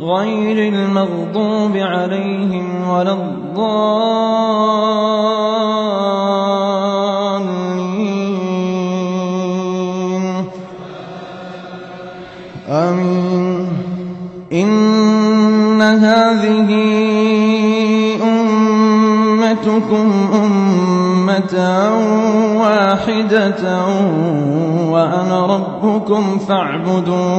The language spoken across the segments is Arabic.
غير المغضوب عليهم ولا الضالين. آمين. إن هذه أمتكم أمة واحدة وأنا ربكم فاعبدون.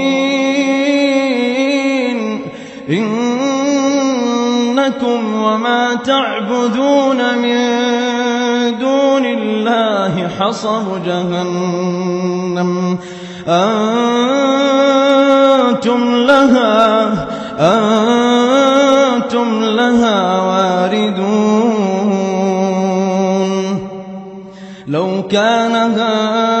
وما تعبدون من دون الله حصب جهنم. أنتم لها أنتم لها واردون. لو كان هؤلاء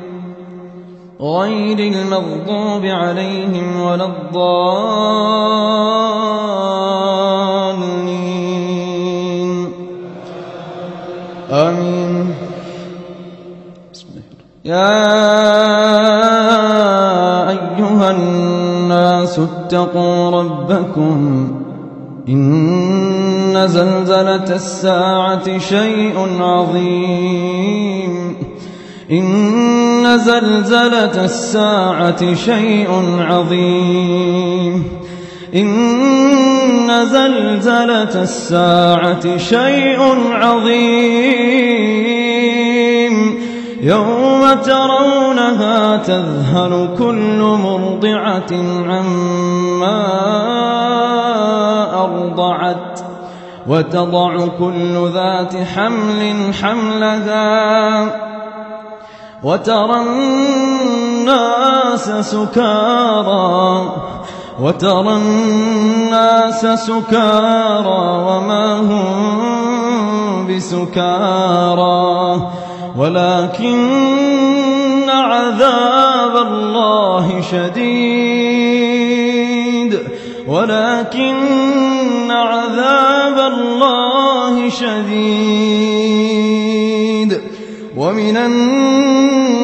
غير المغضوب عليهم ولا الضالين. آمين. يا أيها الناس اتقوا ربكم. إن زلزلة الساعة شيء عظيم. إن زلزلة الساعة شيء عظيم. إن زلزلة الساعة شيء عظيم. يوم ترونها تذهل كل مرضعة عما أرضعت وتضع كل ذات حمل حملها. وترى الناس سكارى وترى الناس سكارى وما هم بسكارى. ولكن عذاب الله شديد. ولكن عذاب الله شديد. ومن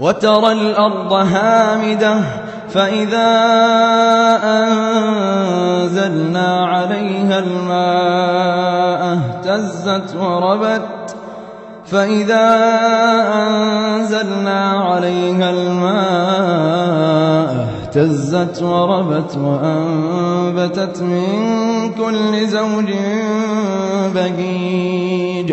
وترى الأرض هامدة فإذا أنزلنا عليها الماء اهتزت وربت فإذا أنزلنا عليها الماء اهتزت وربت وأنبتت من كل زوج بهيج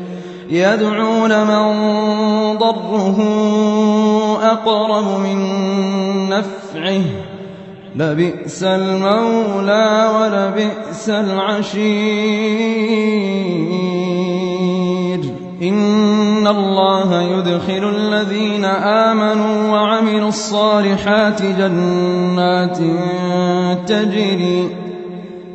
يدعون من ضره أقرب من نفعه. لبئس المولى ولبئس العشير. إن الله يدخل الذين آمنوا وعملوا الصالحات جنات تجري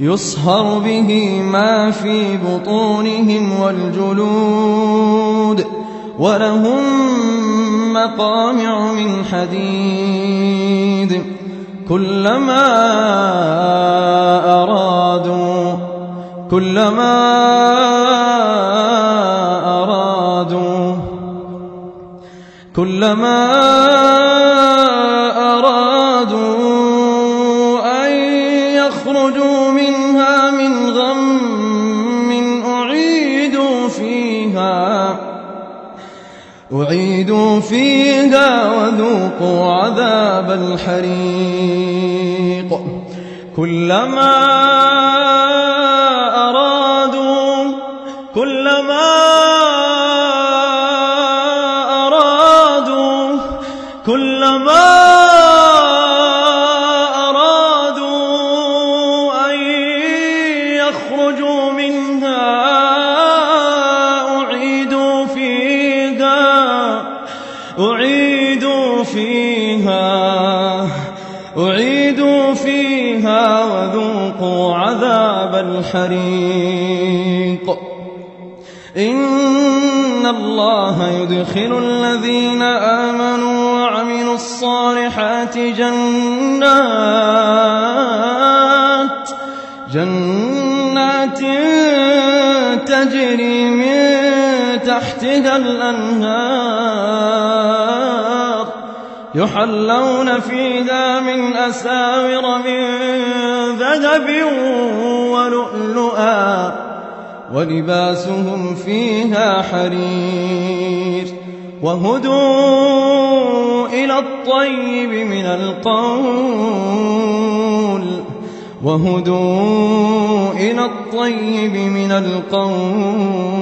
يصهر به ما في بطونهم والجلود ولهم مقامع من حديد كلما أرادوا كلما أرادوا كلما أرادوا فيها وذوقوا عذاب الحريق. كلما أرادوا كلما أرادوا كلما أرادوا أن يخرجوا منها وذوقوا عذاب الحريق. إن الله يدخل الذين آمنوا وعملوا الصالحات جنات جنات تجري من تحتها الأنهار يحلون فيها من أساور من ذهب ولؤلؤا ولباسهم فيها حرير وهدوا إلى الطيب من القول وهدوا إلى الطيب من القول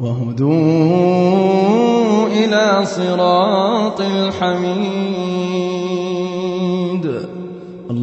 وهدوا إلى صراط الحميد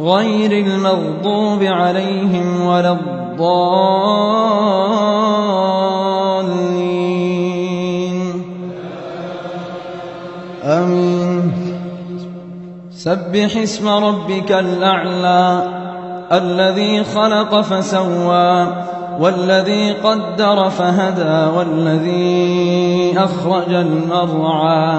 غير المغضوب عليهم ولا الضالين. آمين. سبح اسم ربك الأعلى الذي خلق فسوى والذي قدر فهدى والذي أخرج المرعى.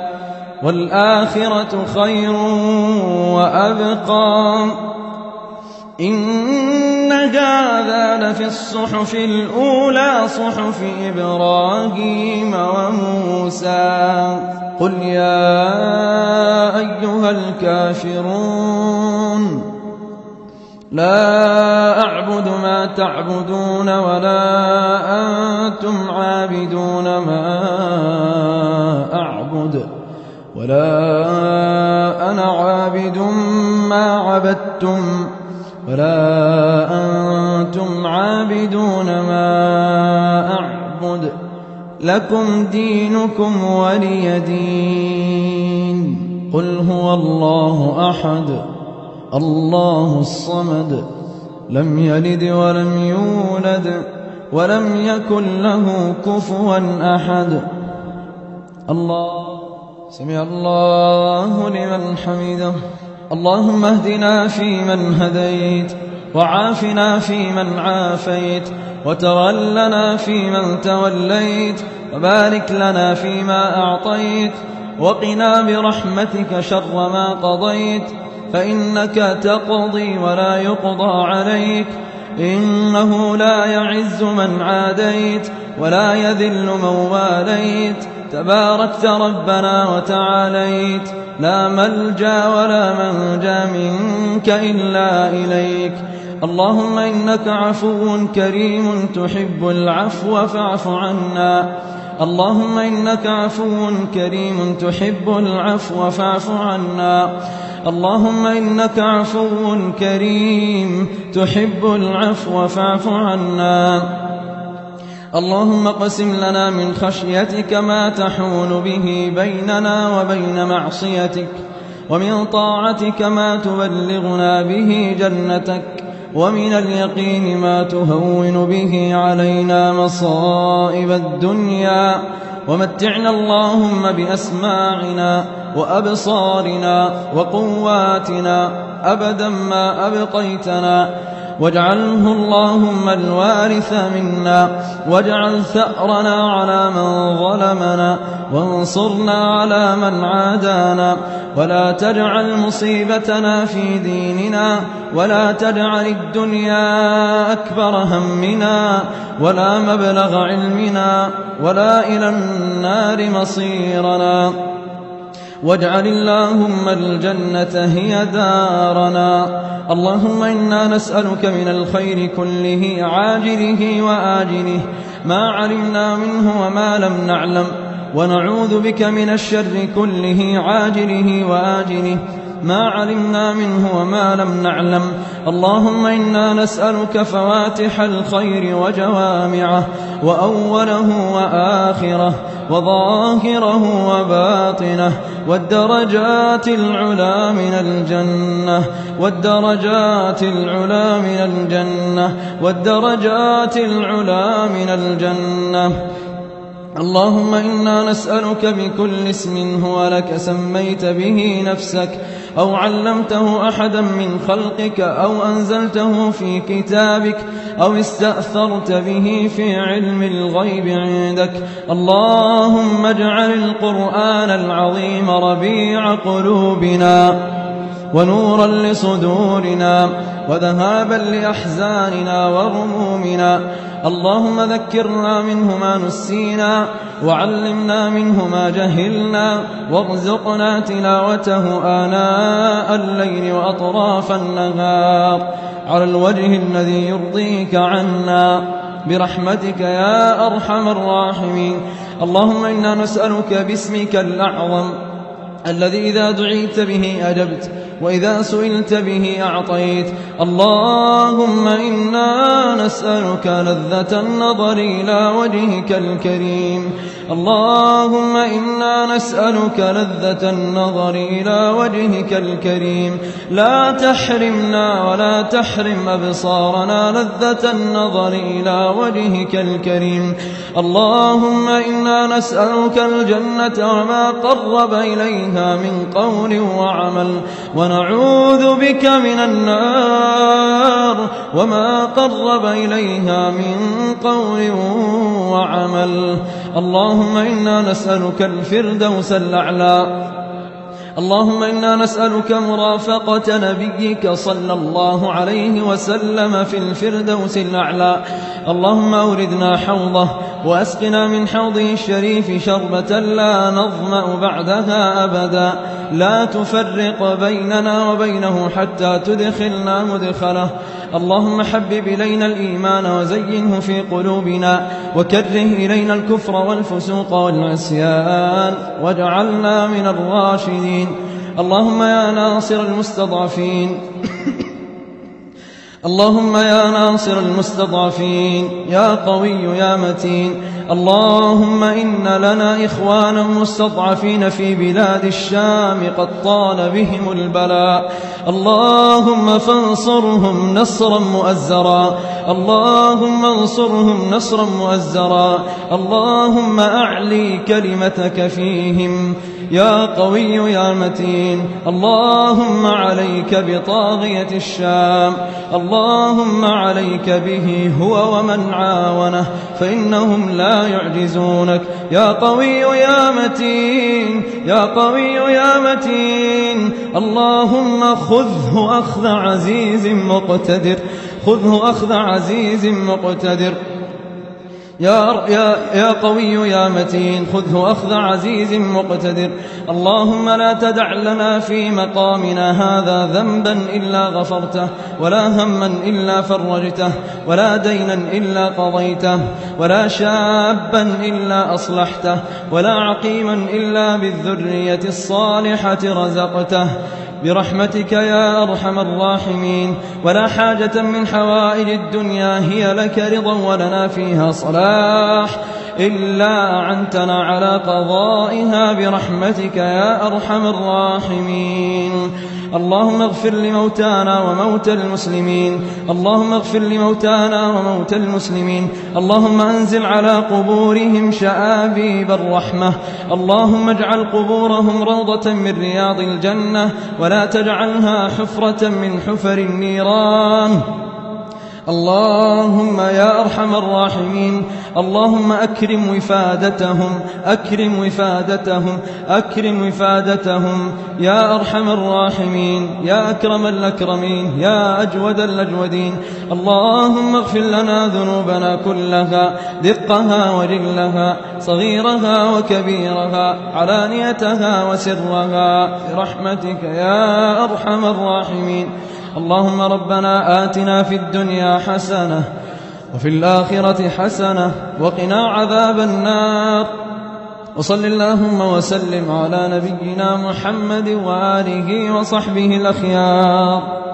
والآخرة خير وأبقى. إن هذا لفي الصحف الأولى صحف إبراهيم وموسى. قل يا أيها الكافرون لا أعبد ما تعبدون ولا أنتم عابدون ما أعبد. ولا أنا عابد ما عبدتم ولا أنتم عابدون ما أعبد لكم دينكم ولي دين. قل هو الله أحد الله الصمد لم يلد ولم يولد ولم يكن له كفوا أحد. الله سمع الله لمن حمده. اللهم اهدنا فيمن هديت وعافنا فيمن عافيت وتولنا فيمن توليت وبارك لنا فيما أعطيت وقنا برحمتك شر ما قضيت فإنك تقضي ولا يقضى عليك. إنه لا يعز من عاديت ولا يذل من واليت. تباركت ربنا وتعاليت. لا ملجأ ولا منجأ منك إلا إليك. اللهم إنك عفو كريم تحب العفو فاعف عنا. اللهم إنك عفو كريم تحب العفو فاعف عنا. اللهم إنك عفو كريم تحب العفو فاعف عنا. اللهم قسم لنا من خشيتك ما تحول به بيننا وبين معصيتك ومن طاعتك ما تبلغنا به جنتك. ومن اليقين ما تهون به علينا مصائب الدنيا. ومتعنا اللهم بأسماعنا وأبصارنا وقواتنا أبدا ما أبقيتنا. واجعله اللهم الوارث منا واجعل ثأرنا على من ظلمنا وانصرنا على من عادانا. ولا تجعل مصيبتنا في ديننا ولا تجعل الدنيا أكبر همنا ولا مبلغ علمنا ولا إلى النار مصيرنا. واجعل اللهم الجنة هي دارنا. اللهم إنا نسألك من الخير كله عاجله وآجله. ما علمنا منه وما لم نعلم. ونعوذ بك من الشر كله عاجله وآجله. ما علمنا منه وما لم نعلم. اللهم إنا نسألك فواتح الخير وجوامعه وأوله وآخره وظاهره وباطنه والدرجات العلا من الجنة والدرجات العلا من الجنة والدرجات العلا من الجنة. اللهم إنا نسألك بكل اسم هو لك سميت به نفسك أو علمته أحدا من خلقك أو أنزلته في كتابك أو استأثرت به في علم الغيب عندك اللهم اجعل القرآن العظيم ربيع قلوبنا ونورا لصدورنا وذهابا لأحزاننا وغمومنا اللهم ذكرنا منه ما نسينا وعلمنا منه ما جهلنا وارزقنا تلاوته آناء الليل وأطراف النهار. على الوجه الذي يرضيك عنا برحمتك يا أرحم الراحمين. اللهم إنا نسألك باسمك الأعظم الذي إذا دعيت به أجبت وإذا سئلت به أعطيت. اللهم إنا نسألك لذة النظر إلى وجهك الكريم. اللهم إنا نسألك لذة النظر إلى وجهك الكريم. لا تحرمنا ولا تحرم أبصارنا لذة النظر إلى وجهك الكريم. اللهم إنا نسألك الجنة وما قرب إليها من قول وعمل. ونعوذ بك من النار وما قرب إليها من قول وعمل. اللهم إنا نسألك الفردوس الأعلى اللهم إنا نسألك مرافقة نبيك صلى الله عليه وسلم في الفردوس الأعلى. اللهم أوردنا حوضه وأسقنا من حوضه الشريف شربة لا نظمأ بعدها أبدا. لا تفرق بيننا وبينه حتى تدخلنا مدخله. اللهم حبب إلينا الإيمان وزينه في قلوبنا وكره إلينا الكفر والفسوق والعصيان واجعلنا من الراشدين. اللهم يا ناصر المستضعفين. اللهم يا ناصر المستضعفين يا قوي يا متين. اللهم إن لنا إخوانا مستضعفين في بلاد الشام قد طال بهم البلاء. اللهم فانصرهم نصرا مؤزرا. اللهم انصرهم نصرا مؤزرا. اللهم أعلي كلمتك فيهم. يا قوي يا متين اللهم عليك بطاغية الشام اللهم عليك به هو ومن عاونه فإنهم لا يعجزونك. يا قوي يا متين يا قوي يا متين اللهم خذه أخذ عزيز مقتدر خذه أخذ عزيز مقتدر. يا, يا, يا قوي يا متين خذه أخذ عزيز مقتدر. اللهم لا تدع لنا في مقامنا هذا ذنبا إلا غفرته ولا هما إلا فرجته ولا دينا إلا قضيته ولا شابا إلا أصلحته ولا عقيما إلا بالذرية الصالحة رزقته. برحمتك يا أرحم الراحمين. ولا حاجة من حوائج الدنيا هي لك رضا ولنا فيها صلاح. إلا أعنتنا على قضائها برحمتك يا أرحم الراحمين. اللهم اغفر لموتانا وموتى المسلمين. اللهم اغفر لموتانا وموتى المسلمين. اللهم أنزل على قبورهم شآبيب الرحمة. اللهم اجعل قبورهم روضة من رياض الجنة ولا تجعلها حفرة من حفر النيران. اللهم يا أرحم الراحمين. اللهم أكرم وفادتهم أكرم وفادتهم أكرم وفادتهم. يا أرحم الراحمين يا أكرم الأكرمين يا أجود الأجودين. اللهم اغفر لنا ذنوبنا كلها دقها وجلها صغيرها وكبيرها علانيتها وسرها. برحمتك يا أرحم الراحمين. اللهم ربنا آتنا في الدنيا حسنة وفي الآخرة حسنة وقنا عذاب النار. وصل اللهم وسلم على نبينا محمد وآله وصحبه الأخيار.